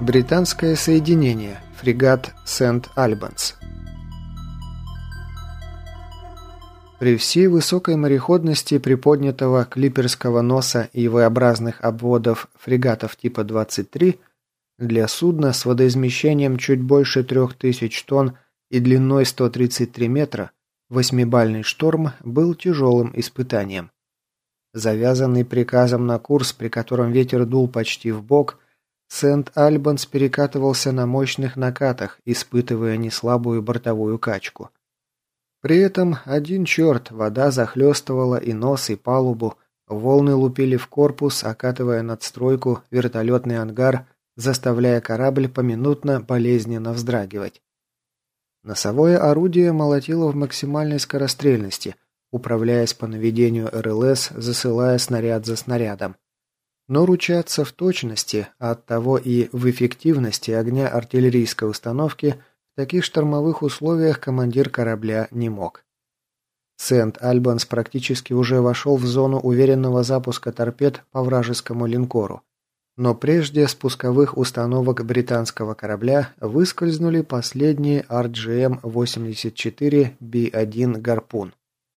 Британское соединение. Фрегат Сент-Альбанс. При всей высокой мореходности приподнятого клиперского носа и V-образных обводов фрегатов типа 23 для судна с водоизмещением чуть больше 3000 тонн и длиной 133 метра восьмибальный шторм был тяжелым испытанием. Завязанный приказом на курс, при котором ветер дул почти в бок, Сент-Альбанс перекатывался на мощных накатах, испытывая неслабую бортовую качку. При этом один черт, вода захлестывала и нос, и палубу, волны лупили в корпус, окатывая надстройку, вертолетный ангар, заставляя корабль поминутно болезненно вздрагивать. Носовое орудие молотило в максимальной скорострельности, управляясь по наведению РЛС, засылая снаряд за снарядом. Но ручаться в точности, а оттого и в эффективности огня артиллерийской установки в таких штормовых условиях командир корабля не мог. Сент-Альбанс практически уже вошел в зону уверенного запуска торпед по вражескому линкору. Но прежде спусковых установок британского корабля выскользнули последние RGM-84B1 «Гарпун».